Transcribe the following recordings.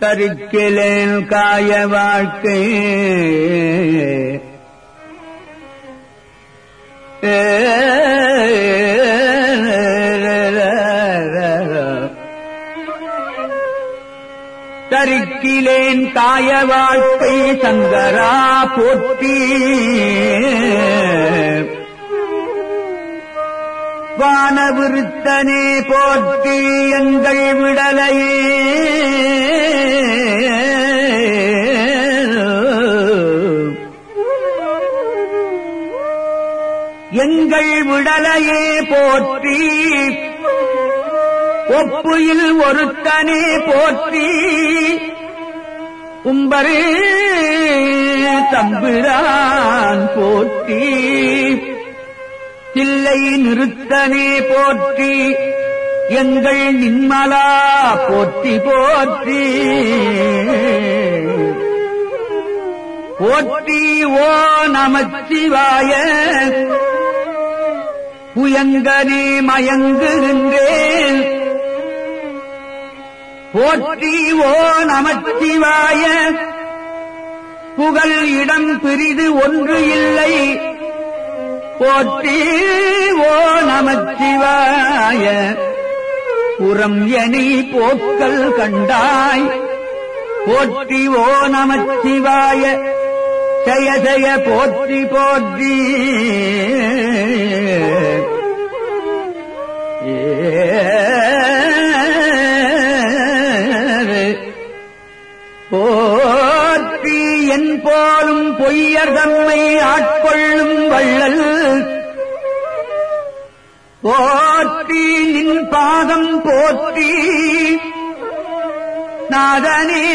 தரிக்கிலேன் காய வாழ்க்கை. தரிக்கிலேன் காய வாழ்க்கை சங்கரா போற்றி. வானவிருத்தனே போற்றி எங்கள் விடலையே. எங்கள் விடலையே போற்றி. ஒப்புயில் ஒருத்தனே போற்றி. உம்பரே தம்பிரான் போற்றி. தில்லை நிறுத்தனே போற்றி எங்கள் நின்மலா போற்றி போற்றி. போற்றி ஓ நமச்சிவாய புயங்கனே மயங்குகின்றேன் போற்றி ஓ நமச்சிவாய புகழ் இடம் பிரிது ஒன்று இல்லை. போற்றி ஓ நமச்சிவாய. புறம் எனி போக்கல் கண்டாய். போற்றி ஓ நமச்சிவாய. ஜய ஜய போற்றி போற்றி. போற்றி என் போலும் பொய்யர்தம் பாதம் போற்றி நாதனே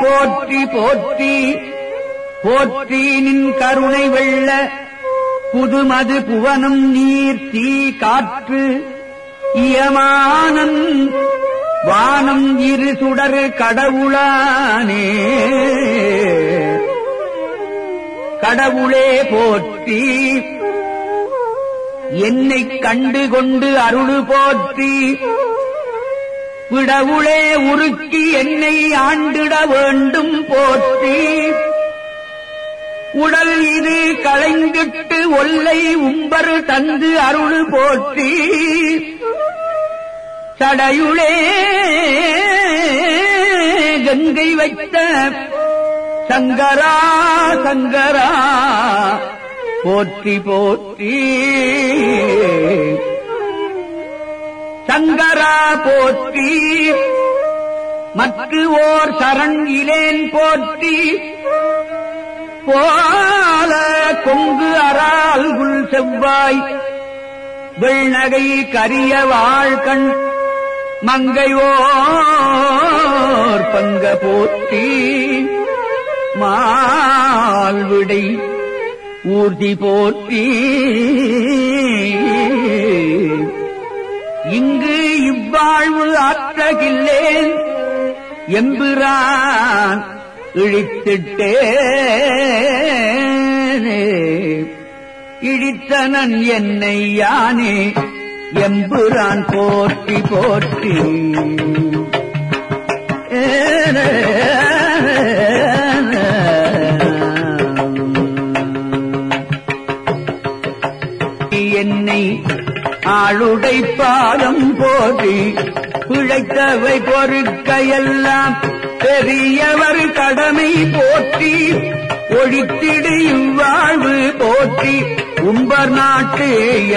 போற்றி போற்றி போற்றி நின் கருணை வெள்ள புதுமது புவனம் நீர் தீ காற்று இயமானன் வானம் இரு சுடரு கடவுளானே. கடவுளே போற்றி என்னை கண்டு கொண்டு அருள் போற்றி. விடவுளே உருக்கி என்னை ஆண்டிட வேண்டும் போற்றி. உடல் இது களைந்திட்டு ஒல்லை உம்பரு தந்து அருள் போற்றி. சடையுளே கங்கை வைத்த சங்கரா சங்கரா. போற்றி போற்றி. சங்கரா போற்றி. மற்ற ஓர் சரண் இலேன் போற்றி. போல கொங்கு அறால் குள் செவ்வாய். வெள்நகை கரிய வாழ்கண் மங்கையோர் பங்க போற்றி. மால்விடை ஊர்தி போற்றி. இங்கு இவ்வாழ்வு ஆற்றகில்லேன் எம்பிரான் இழித்திட்டே இழித்தனன் என்னை யானே எம்புரான் போற்றி போற்றி. ஏனே. போற்றி பிழைத்தவை பொறுக்கையெல்லாம் பெரியவர் கடமை போற்றி ஒழித்திடு இவ்வாழ்வு போற்றி. உம்பர் நாட்டு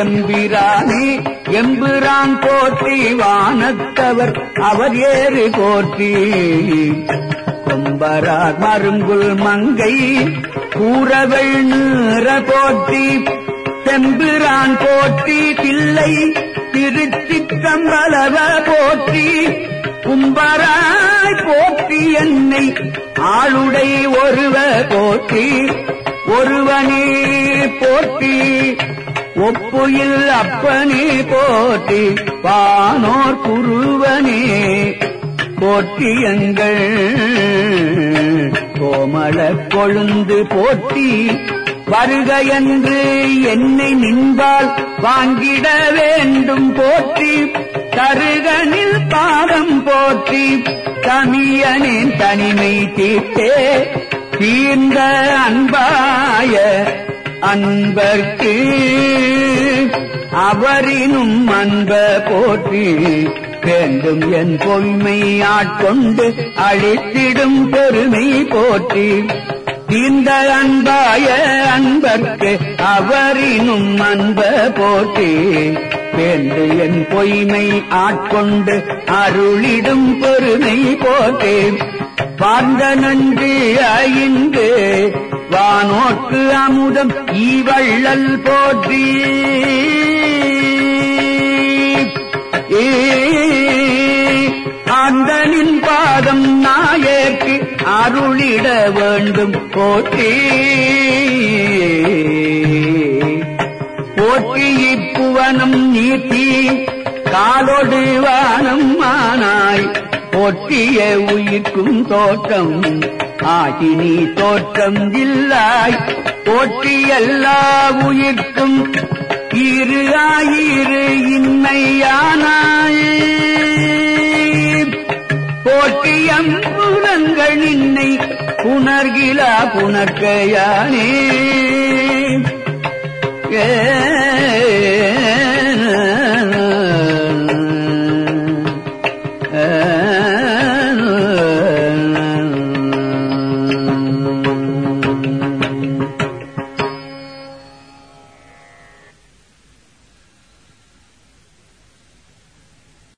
எம்பிரானே எம்பிரான் போற்றி வானத்தவர் அவர் ஏறு போற்றி. கொம்பரார் மருங்குல் மங்கை கூறவள் நீற போற்றி. செம்பிரான் போற்றி பிள்ளை திருச்சிற்றம்பலவ போற்றி? கும்பராய் போற்றி என்னை ஆளுடை ஒருவ போற்றி. ஒருவனே போற்றி. ஒப்புயில் அப்பனே போற்றி. வானோர் குருவனே போற்றி எங்கள். கோமள கொழுந்து போற்றி. வருக என்று என்னை நின்பால் வாங்கிட வேண்டும் போற்றி. தருகனில் பாதம் போற்றி. தமியனின் தனிமை தீட்டே தீர்ந்த அன்பாய அன்பர்க்கு அவரினும் அன்ப போற்றி. வேண்டும் என் பொய்மை ஆட்கொண்டு அழித்திடும் பெருமை போற்றி. இந்த அன்பாய அன்பர்க்கு அவரினும் அன்ப போற்றி வேண்டு என் பொய்மை ஆட்கொண்டு அருளிடும் பெருமை போற்றி. பார்ந்த நன்றி ஐந்து வானோர்க்கு அமுதம் ஈவள்ளல் போற்றி. ஆந்தனின் பாதம் நான் அருளிட வேண்டும் போற்றி. போற்றி இப்புவனம் நீத்தி காலோடு வானம் மானாய். போற்றிய உயிர்க்கும் தோற்றம் ஆகி நீ தோற்றம் இல்லாய். போற்றி எல்லா உயிர்க்கும் இரு ஆயிரு இன்மையானாய். போற்றியம் புலன்கள் நின்னை புணர்கிலா புனக்கையானே ஏ